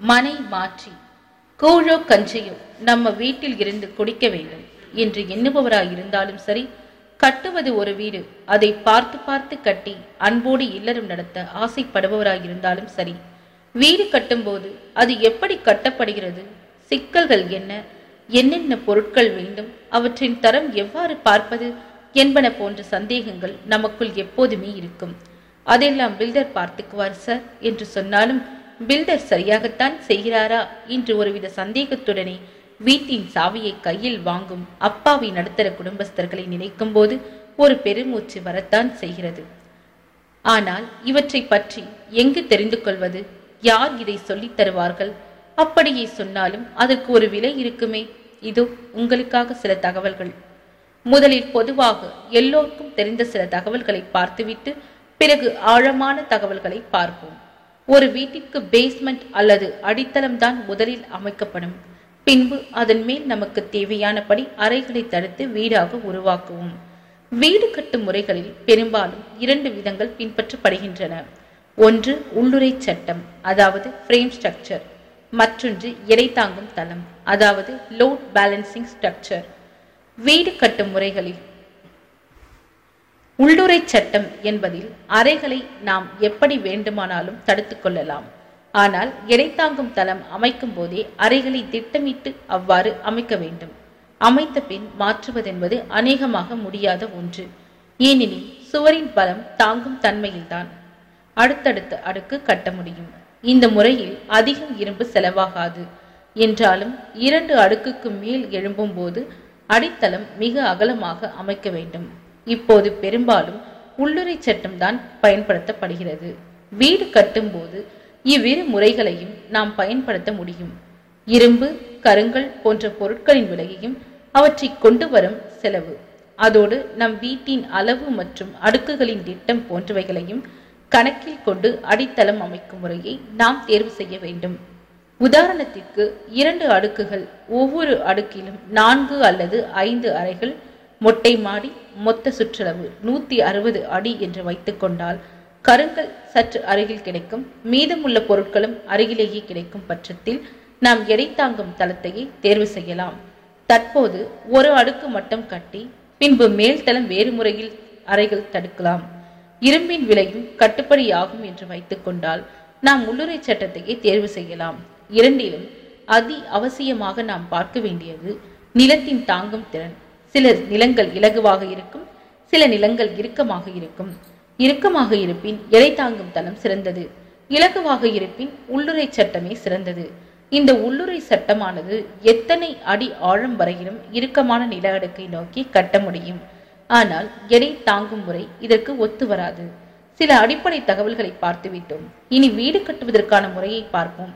மனை மாற்றி கூழோ கஞ்சியோ நம்ம வீட்டில் இருந்து குடிக்க வேண்டும். என்று எண்ணுபவராய் இருந்தாலும் சரி கட்டுவது ஒரு வீடு அதை பார்த்து பார்த்து கட்டி அன்போடு இல்லறம் நடத்த ஆசைப்படுபவராய் இருந்தாலும் சரி வீடு கட்டும்போது அது எப்படி கட்டப்படுகிறது சிக்கல்கள் என்ன என்னென்ன பொருட்கள் வேண்டும் அவற்றின் தரம் எவ்வாறு பார்ப்பது என்பன போன்ற சந்தேகங்கள் நமக்குள் எப்போதுமே இருக்கும். அதெல்லாம் பில்டர் பார்த்துக்குவார் சார் என்று சொன்னாலும் பில்டர் சரியாகத்தான் செய்கிறாரா? என்று ஒருவித சந்தேகத்துடனே வீட்டின் சாவியை கையில் வாங்கும் அப்பாவி நடுத்தர குடும்பஸ்தர்களை நினைக்கும் போது ஒரு பெருமூச்சு வரத்தான் செய்கிறது. ஆனால் இவற்றை பற்றி எங்கு தெரிந்து கொள்வது? யார் இதை சொல்லித் தருவார்கள்? அப்படியே சொன்னாலும் அதற்கு ஒரு விலை இருக்குமே? இதோ உங்களுக்காக சில தகவல்கள். முதலில் பொதுவாக எல்லோருக்கும் தெரிந்த சில தகவல்களை பார்த்துவிட்டு பிறகு ஆழமான தகவல்களை பார்ப்போம். ஒரு வீட்டிற்கு பேஸ்மெண்ட் அல்லது அடித்தளம் தான் முதலில் அமைக்கப்படும். பின்பு அதன் மேல் நமக்கு தேவையானபடி அறைகளை தடுத்து வீடாக உருவாக்குவோம். வீடு கட்டும் முறைகளில் பெரும்பாலும் இரண்டு விதங்கள் பின்பற்றப்படுகின்றன. ஒன்று உள்ளுறை சட்டம் அதாவது ஃப்ரேம் ஸ்ட்ரக்சர் மற்றொன்று எடை தாங்கும் தளம் அதாவது லோட் பேலன்சிங் ஸ்ட்ரக்சர் வீடு கட்டும் முறைகளில் உள்ளுரை சட்டம் என்பதில் அறைகளை நாம் எப்படி வேண்டுமானாலும் தடுத்து கொள்ளலாம். ஆனால் எடை தாங்கும் தளம் அமைக்கும் போதே அறைகளை திட்டமிட்டு அவ்வாறு அமைக்க வேண்டும். அமைத்த பின் மாற்றுவதென்பது அநேகமாக முடியாத ஒன்று. ஏனெனில் சுவரின் பலம் தாங்கும் தன்மையில்தான் அடுத்தடுத்த அடுக்கு கட்ட முடியும். இந்த முறையில் அதிகம் இரும்பு செலவாகாது. என்றாலும் இரண்டு அடுக்குக்கு மேல் எழும்பும் போது அடித்தளம் மிக அகலமாக அமைக்க வேண்டும். இப்போது பெரும்பாலும் உள்ளுரை சட்டம் தான் பயன்படுத்தப்படுகிறது. வீடு கட்டும்போது இவ்விரு முறைகளையும் நாம் பயன்படுத்த முடியும். இரும்பு கருங்கல் போன்ற பொருட்களின் விலையையும் அவற்றை கொண்டு வரும் செலவு. அதோடு நம் வீட்டின் அளவு மற்றும் அடுக்குகளின் திட்டம் போன்றவைகளையும் கணக்கில் கொண்டு அடித்தளம் அமைக்கும் முறையை நாம் தேர்வு செய்ய வேண்டும். உதாரணத்திற்கு இரண்டு அடுக்குகள் ஒவ்வொரு அடுக்கிலும் நான்கு அல்லது ஐந்து அறைகள் மொட்டை மாடி மொத்த சுற்றளவு நூத்தி அறுபது அடி என்று வைத்துக்கொண்டால் கருங்கல் சற்று அருகில் கிடைக்கும் மீதமுள்ள பொருட்களும் அருகிலேயே கிடைக்கும் பட்சத்தில் நாம் எடை தாங்கும் தளத்தையே தேர்வு செய்யலாம். தற்போது ஒரு அடுக்கு மட்டும் கட்டி பின்பு மேல்தளம் வேறு முறையில் அறைகள் தடுக்கலாம். இரும்பின் விலையும் கட்டுப்படியாகும் என்று வைத்துக்கொண்டால் நாம் உள்ளுறை சட்டத்தையே தேர்வு செய்யலாம். இரண்டிலும் அதி அவசியமாக நாம் பார்க்க வேண்டியது நிலத்தின் தாங்கும் திறன். சில நிலங்கள் இலகுவாக இருக்கும் சில நிலங்கள் இறுக்கமாக இருக்கும். இறுக்கமாக இருப்பின் எடை தாங்கும் தளம் சிறந்தது? இலகுவாக இருப்பின் உள்ளுறை சட்டமே சிறந்தது. இந்த உள்ளுறை சட்டமானது எத்தனை அடி ஆழம் வரையிலும் இறுக்கமான நில அடுக்கை நோக்கி கட்ட முடியும்? ஆனால் எடை தாங்கும் முறை இதற்கு ஒத்து வராது. சில அடிப்படை தகவல்களை பார்த்துவிட்டோம். இனி வீடு கட்டுவதற்கான முறையை பார்ப்போம்.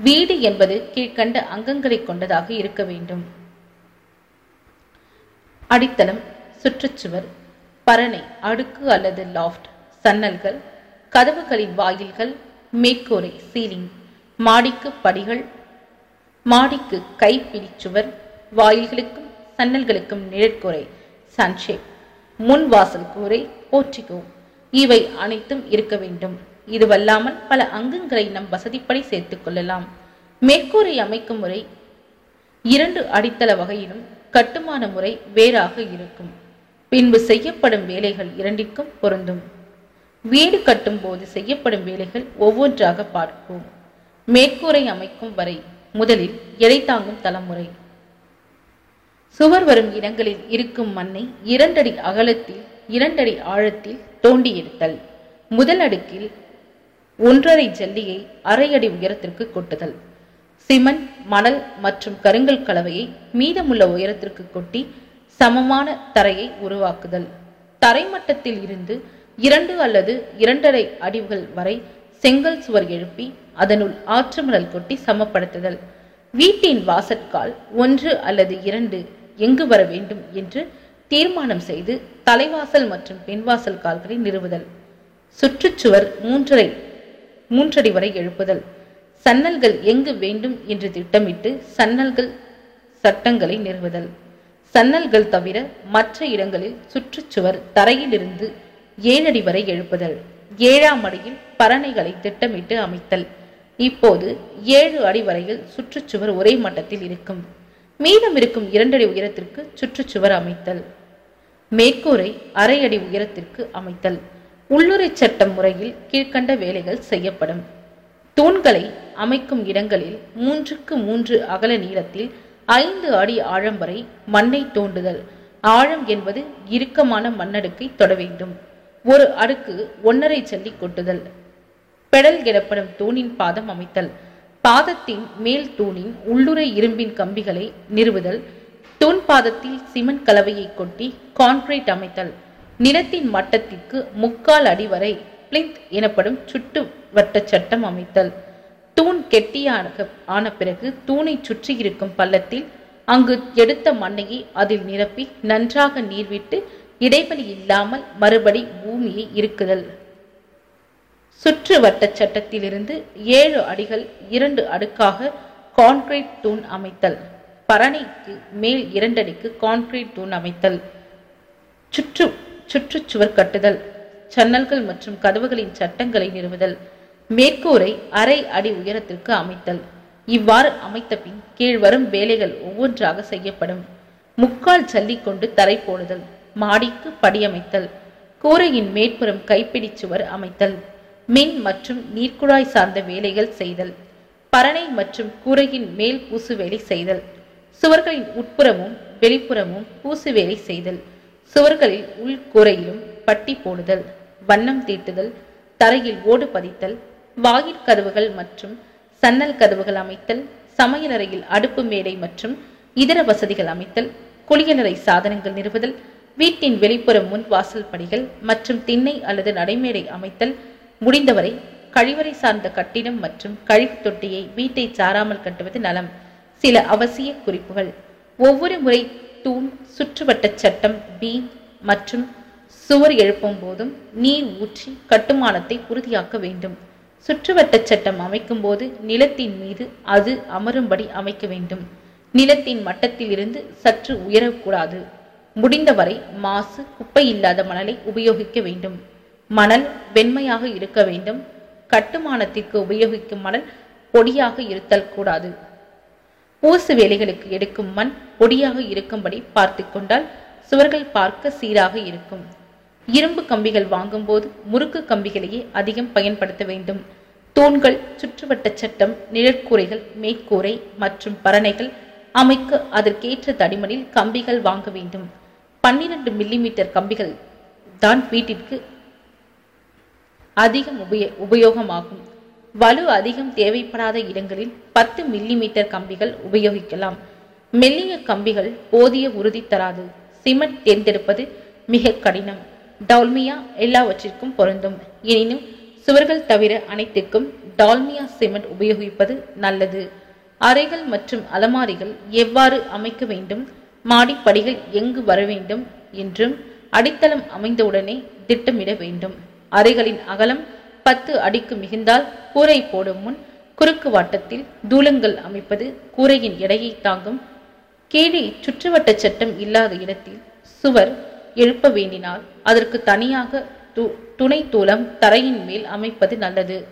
வீடு என்பது கீழ்கண்ட அங்கங்களை கொண்டதாக இருக்க வேண்டும். அடித்தளம் சுற்றுச்சுவர் பரணை அடுக்கு அல்லது லாஃப்ட் சன்னல்கள் கதவுகளின் வாயில்கள் மேற்கூரை சீலிங் மாடிக்கு படிகள் மாடிக்கு கைப்பிடிச்சுவர் வாயில்களுக்கும் சன்னல்களுக்கும் நிழற்கூரை சன்ஷேப் முன் வாசல் கூரை போற்றிக்கோ இவை அனைத்தும் இருக்க வேண்டும். இதுவல்லாமல் பல அங்கங்களை நம் வசதிப்படி சேர்த்துக் கொள்ளலாம். மேற்கூரை அமைக்கும் முறை இரண்டு அடித்தள வகையிலும் கட்டுமான முறை வேறாக இருக்கும். பின்பு செய்யப்படும் வேலைகள் இரண்டிற்கும் பொருந்தும். வீடு கட்டும் போது செய்யப்படும் வேலைகள் ஒவ்வொன்றாக பார்ப்போம். மேற்கூரை அமைக்கும் வரை முதலில் எடை தாங்கும் தலைமுறை. சுவர் வரும் இடங்களில் இருக்கும் மண்ணை இரண்டடி அகலத்தில் இரண்டடி ஆழத்தில் தோண்டி எடுத்தல். முதல் அடுக்கில் ஒன்றரை ஜல்லியை அரை அடி உயரத்திற்கு கொட்டுதல். சிமெண்ட் மணல் மற்றும் கருங்கல் கலவையை மீதமுள்ள உயரத்திற்கு கொட்டி சமமான தரையை உருவாக்குதல். தரைமட்டத்தில் இருந்து இரண்டு அல்லது இரண்டரை அடிவுகள் வரை செங்கல் சுவர் எழுப்பி அதனுள் ஆற்றுமணல் கொட்டி சமப்படுத்துதல். வீட்டின் வாசற்கால் ஒன்று அல்லது இரண்டு எங்கு வர வேண்டும் என்று தீர்மானம் செய்து தலைவாசல் மற்றும் பின்வாசல் கால்களை நிறுவுதல். சுற்றுச்சுவர் மூன்றரை மூன்றடி வரை எழுப்புதல். சன்னல்கள் எங்கு வேண்டும் என்று திட்டமிட்டு சன்னல்கள் சட்டங்களை நிறுவுதல். சன்னல்கள் தவிர மற்ற இடங்களில் சுற்றுச்சுவர் தரையிலிருந்து ஏழடி வரை எழுப்புதல். ஏழாம் அடியில் பரணைகளை திட்டமிட்டு அமைத்தல். இப்போது ஏழு அடி வரையில் சுற்றுச்சுவர் ஒரே மட்டத்தில் இருக்கும். மீதம் இருக்கும் இரண்டடி உயரத்திற்கு சுற்றுச்சுவர் அமைத்தல். மேற்கூரை அரை அடி உயரத்திற்கு அமைத்தல். உள்ளுரை சட்டம் முறையில் கீழ்க்கண்ட வேலைகள் செய்யப்படும். தூண்களை அமைக்கும் இடங்களில் மூன்றுக்கு மூன்று அகல நீளத்தில் ஐந்து அடி ஆழம் வரை மண்ணை தோண்டுதல். ஆழம் என்பது இறுக்கமான மண்ணடுக்கை தொட வேண்டும். ஒரு அடுக்கு ஒன்னரை சல்லி கொட்டுதல். பெடல் எனப்படும் தூணின் பாதம் அமைத்தல். பாதத்தின் மேல் தூணின் உள்ளுரை இரும்பின் கம்பிகளை நிறுவுதல். தூண் பாதத்தில் சிமெண்ட் கலவையை கொட்டி கான்கிரீட் அமைத்தல். நிலத்தின் மட்டத்திற்கு முக்கால் அடி வரை பிளிந்த் எனப்படும் சுட்டு வட்ட சட்டம் அமைத்தல். தூண் கெட்டியாக ஆன பிறகு தூணை சுற்றி இருக்கும் பள்ளத்தில் அங்கு எடுத்த மண்ணையை அதில் நிரப்பி நன்றாக நீர்விட்டு இடைவெளி இல்லாமல் மறுபடி பூமியை இருக்குதல் சுற்று வட்ட சட்டத்திலிருந்து ஏழு அடிகள் இரண்டு அடுக்காக கான்கிரீட் தூண் அமைத்தல். பரணைக்கு மேல் இரண்டடிக்கு கான்கிரீட் தூண் அமைத்தல். சுற்று சுற்றுச்சுவர் கட்டுதல். ஜன்னல்கள் மற்றும் கதவுகளின் சட்டங்களை நிறுவுதல் மேற்கூரை அரை அடி உயரத்திற்கு அமைத்தல். இவ்வாறு அமைத்த பின் கீழ் வரும் வேலைகள் ஒவ்வொன்றாக செய்யப்படும். முக்கால் சல்லிக்கொண்டு தரை போடுதல் மாடிக்கு படியமைத்தல் கூரையின் மேற்புறம் கைப்பிடி சுவர் அமைத்தல் மின் மற்றும் நீர்க்குழாய் சார்ந்த வேலைகள் செய்தல் பரணை மற்றும் கூரையின் மேல் பூசு வேலை செய்தல் சுவர்களின் உட்புறமும் வெளிப்புறமும் பூசு வேலை செய்தல் சுவர்களில் உள்கூரையிலும் பட்டி போடுதல். வண்ணம் தீட்டுதல் தரையில் ஓடு பதித்தல் வாயிற் கதவுகள் மற்றும் சன்னல் கதவுகள் அமைத்தல் சமையலறையில் அடுப்பு மேடை மற்றும் இதர வசதிகள் அமைத்தல் குளியலறை சாதனங்கள் நிறுவுதல் வீட்டின் வெளிப்புற முன் வாசல் படிகள் மற்றும் திண்ணை அல்லது நடைமேடை அமைத்தல் முடிந்தவரை கழிவறை சார்ந்த கட்டிடம் மற்றும் கழிவு தொட்டியை வீட்டை சாராமல் கட்டுவது நலம். சில அவசிய குறிப்புகள். ஒவ்வொரு முறை தூண் சுற்றுவட்ட சட்டம் பீம் மற்றும் சுவர் எழுப்பும் போதும் நீர் ஊற்றி கட்டுமானத்தை உறுதியாக்க வேண்டும். சுற்றுவட்ட சட்டம் அமைக்கும் போது நிலத்தின் மீது அது அமரும்படி அமைக்க வேண்டும். நிலத்தின் மட்டத்திலிருந்து சற்று உயரக்கூடாது. முடிந்தவரை மாசு குப்பை இல்லாத மணலை உபயோகிக்க வேண்டும். மணல் வெண்மையாக இருக்க வேண்டும். கட்டுமானத்திற்கு உபயோகிக்கும் மணல் பொடியாக இருத்தல் கூடாது. பூசு வேலைகளுக்கு எடுக்கும் மண் பொடியாக இருக்கும்படி பார்த்து கொண்டால் சுவர்கள் பார்க்க சீராக இருக்கும். இரும்பு கம்பிகள் வாங்கும்போது முறுக்கு கம்பிகளையே அதிகம் பயன்படுத்த வேண்டும். தூண்கள் சுற்றுவட்ட சட்டம் நிழற்கூரைகள் மேற்கூரை மற்றும் பரணைகள் அமைக்க அதற்கேற்ற தடிமனில் கம்பிகள் வாங்க வேண்டும். பன்னிரண்டு மில்லிமீட்டர் கம்பிகள் தான் வீட்டிற்கு அதிகம் உபய உபயோகமாகும். வலு அதிகம் தேவைப்படாத இடங்களில் பத்து மில்லிமீட்டர் கம்பிகள் உபயோகிக்கலாம். மெல்லிய கம்பிகள் போதிய உறுதி தராது. சிமெண்ட் தேர்ந்தெடுப்பது மிக கடினம். டால்மியா எல்லாவற்றிற்கும் பொருந்தும். எனினும் சுவர்கள் தவிர அனைத்துக்கும் டால்மியா சிமெண்ட் உபயோகிப்பது நல்லது. அறைகள் மற்றும் அலமாரிகள் எவ்வாறு அமைக்க வேண்டும்? மாடிப்படிகள் எங்கு வர வேண்டும்? என்றும் அடித்தளம் அமைந்தவுடனே திட்டமிட வேண்டும். அறைகளின் அகலம் பத்து அடிக்கு மிகுந்தால் கூரை போடும் முன் குறுக்கு வாட்டத்தில் தூலங்கள் அமைப்பது கூரையின் எடையை தாங்கும். கீழே சுற்றுவட்ட சட்டம் இல்லாத இடத்தில் சுவர் எழுப்ப வேண்டினால் அதற்கு தனியாக து- துணை தூளம் தரையின் மேல் அமைப்பது நல்லது.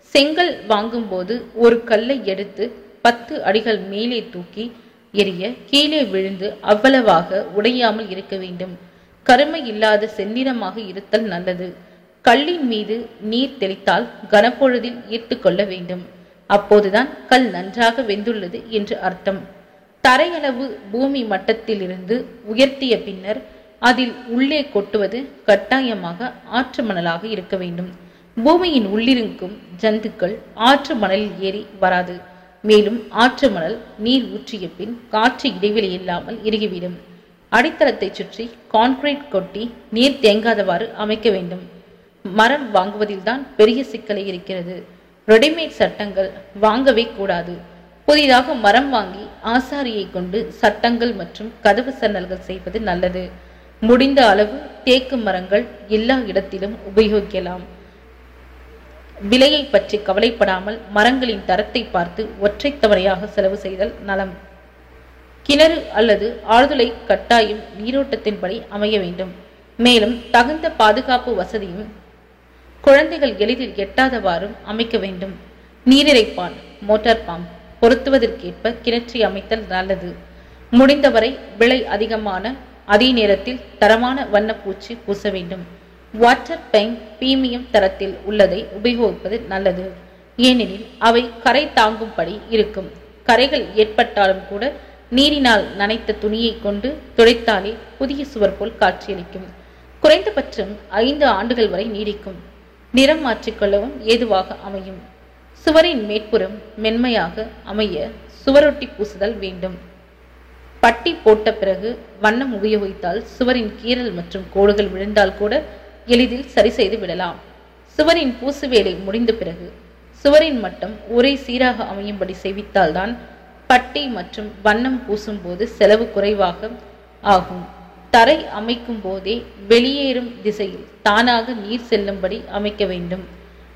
செங்கல் வாங்கும்போது ஒரு கல்லை எடுத்து பத்து அடிகள் மேலே தூக்கி எரிய கீழே விழுந்து அவ்வளவாக உடையாமல் இருக்க வேண்டும். கருமை இல்லாத செந்நிறமாக இருத்தல் நல்லது. கல்லின் மீது நீர் தெளித்தால் கனப்பொழுதில் ஈர்த்து கொள்ள வேண்டும். அப்போதுதான் கல் நன்றாக வெந்துள்ளது என்று அர்த்தம். தரையளவு பூமி மட்டத்திலிருந்து உயர்த்திய பின்னர் அதில் உள்ளே கொட்டுவது கட்டாயமாக ஆற்று மணலாக இருக்க வேண்டும். பூமியின் உள்ளிருக்கும் ஜந்துக்கள் ஆற்று மணலில் ஏறி வராது. மேலும் ஆற்று மணல் நீர் ஊற்றிய பின் காற்று இடைவெளி இல்லாமல் இறுகிவிடும். அடித்தளத்தை சுற்றி கான்கிரீட் கொட்டி நீர் தேங்காதவாறு அமைக்க வேண்டும். மரம் வாங்குவதில்தான் பெரிய சிக்கலை இருக்கிறது. ரெடிமேட் சட்டங்கள் வாங்கவே கூடாது. புதிதாக மரம் வாங்கி ஆசாரியை கொண்டு சட்டங்கள் மற்றும் கதவு சன்னல்கள் செய்வது நல்லது. முடிந்த அளவு தேக்கு மரங்கள் எல்லா இடத்திலும் உபயோகிக்கலாம். விலையை பற்றி கவலைப்படாமல் மரங்களின் தரத்தை பார்த்து ஒற்றை தவணையாக செலவு செய்தல் நலம். கிணறு அல்லது ஆழ்துளை கட்டாயம் நீரோட்டத்தின்படி அமைய வேண்டும். மேலும் தகுந்த பாதுகாப்பு வசதியும் குழந்தைகள் எளிதில் எட்டாதவாறும் அமைக்க வேண்டும். நீரிறைப்பான் மோட்டார் பம்ப் பொருத்துவதற்கேற்ப கிணற்றை அமைத்தல் நல்லது. முடிந்தவரை விலை அதிகமான அதே நேரத்தில் தரமான வண்ணப்பூச்சி பூச வேண்டும். வாட்டர் பெயிண்ட் பிரீமியம் தரத்தில் உள்ளதை உபயோகிப்பது நல்லது. ஏனெனில் அவை கரை தாங்கும்படி இருக்கும். கரைகள் ஏற்பட்டாலும் கூட நீரினால் நனைத்த துணியை கொண்டு துடைத்தாலே புதிய சுவர் போல் காட்சியளிக்கும். குறைந்தபட்சம் ஐந்து ஆண்டுகள் வரை நீடிக்கும். நிறம் மாற்றிக்கொள்ளவும் ஏதுவாக அமையும். சுவரின் மேற்புறம் மென்மையாக அமைய சுவரொட்டி பூசுதல் வேண்டும். பட்டி போட்ட பிறகு வண்ணம் உபயோகித்தால் சுவரின் கீறல் மற்றும் கோடுகள் விழுந்தால் கூட எளிதில் சரி செய்து விடலாம். சுவரின் பூசு வேலை முடிந்த பிறகு சுவரின் மட்டம் ஒரே சீராக அமையும்படி செய்வித்தால்தான் பட்டி மற்றும் வண்ணம் பூசும் போது செலவு குறைவாக ஆகும். தரை அமைக்கும் போதே வெளியேறும் திசையில் தானாக நீர் செல்லும்படி அமைக்க வேண்டும்.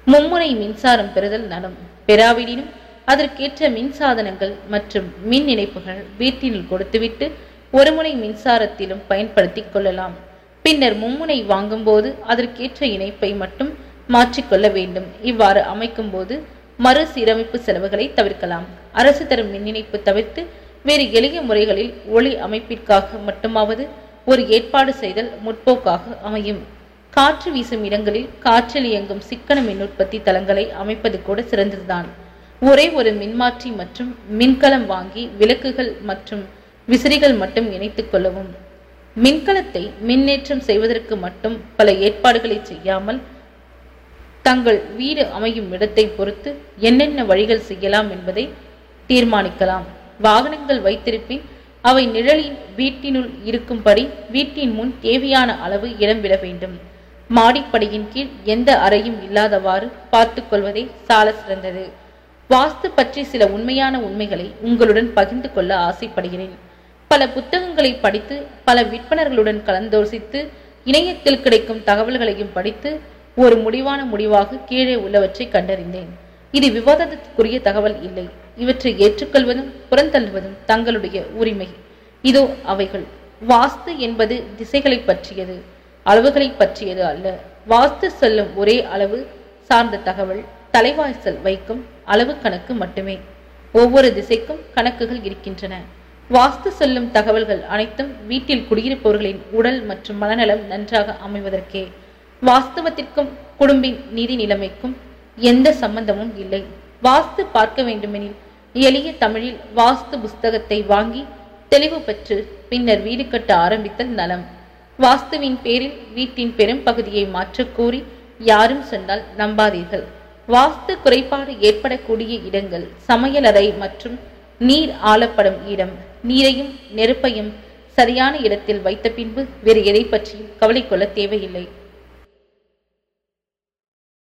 மும்முனை மின்சாரம் பெறுதல் நலம். பெறாவிடினும் அதற்கேற்ற மின்சாதனங்கள் மற்றும் மின் இணைப்புகள் வீட்டினுள் கொடுத்துவிட்டு ஒருமுனை மின்சாரத்திலும் பயன்படுத்திக் கொள்ளலாம். பின்னர் மும்முனை வாங்கும்போது அதற்கேற்ற இணைப்பை மட்டும் மாற்றிக்கொள்ள வேண்டும். இவ்வாறு அமைக்கும் போது மறுசீரமைப்பு செலவுகளை தவிர்க்கலாம். அரசு தரும் மின் இணைப்பு தவிர்த்து வேறு எளிய முறைகளில் ஒளி அமைப்பிற்காக மட்டுமாவது ஒரு ஏற்பாடு செய்தல் முற்போக்காக அமையும். காற்று வீசும் இடங்களில் காற்றில் இயங்கும் சிக்கன மின் உற்பத்தி தளங்களை அமைப்பது கூட சிறந்ததுதான். ஒரே ஒரு மின்மாற்றி மற்றும் மின்கலம் வாங்கி விளக்குகள் மற்றும் விசிறிகள் மட்டும் இணைத்துக் கொள்ளவும். மின்கலத்தை மின்னேற்றம் செய்வதற்கு மட்டும் பல ஏற்பாடுகளை செய்யாமல் தங்கள் வீடு அமையும் இடத்தை பொறுத்து என்னென்ன வழிகள் செய்யலாம் என்பதை தீர்மானிக்கலாம். வாகனங்கள் வைத்திருப்பின் அவை நிழலின் வீட்டினுள் இருக்கும்படி வீட்டின் முன் தேவையான அளவு இடம் விட வேண்டும். மாடிப்படையின் கீழ் எந்த அறையும் இல்லாதவாறு பார்த்து கொள்வதே சால சிறந்தது. வாஸ்து பற்றி சில உண்மையான உண்மைகளை உங்களுடன் பகிர்ந்து கொள்ள ஆசைப்படுகிறேன். பல புத்தகங்களை படித்து பல விற்பனர்களுடன் கலந்தோசித்து இணையத்தில் கிடைக்கும் தகவல்களையும் படித்து ஒரு முடிவான முடிவாக கீழே உள்ளவற்றை கண்டறிந்தேன். இது விவாதத்திற்குரிய தகவல் இல்லை. இவற்றை ஏற்றுக்கொள்வதும் புறந்தள்ளுவதும் தங்களுடைய உரிமை. இதோ அவைகள். வாஸ்து என்பது திசைகளை பற்றியது அளவுகளை பற்றியது அல்ல. வாஸ்து சொல்லும் ஒரே அளவு சார்ந்த தகவல். தலைவாய்ச்சல் வைக்கும் அளவு கணக்கு மட்டுமே. ஒவ்வொரு திசைக்கும் கணக்குகள் இருக்கின்றன. வாஸ்து சொல்லும் தகவல்கள் அனைத்தும் வீட்டில் குடியிருப்பவர்களின் உடல் மற்றும் மனநலம் நன்றாக அமைவதற்கே. வாஸ்தவத்திற்கும் குடும்பின் நிதி நிலைமைக்கும் எந்த சம்பந்தமும் இல்லை. வாஸ்து பார்க்க வேண்டுமெனில் எளிய தமிழில் வாஸ்து புஸ்தகத்தை வாங்கி தெளிவு பெற்று பின்னர் வீடு கட்ட ஆரம்பித்தல் நலம். வாஸ்துவின் பேரில் வீட்டின் பெரும் பகுதியை மாற்றக் யாரும் சொன்னால் நம்பாதீர்கள். வாஸ்து குறைபாடு ஏற்படக்கூடிய இடங்கள் சமையலறை மற்றும் நீர் ஆளப்படும் இடம் நீரையும் நெருப்பையும் சரியான இடத்தில் வைத்த பின்பு வேறு எதை பற்றியும் கவலை கொள்ள தேவையில்லை.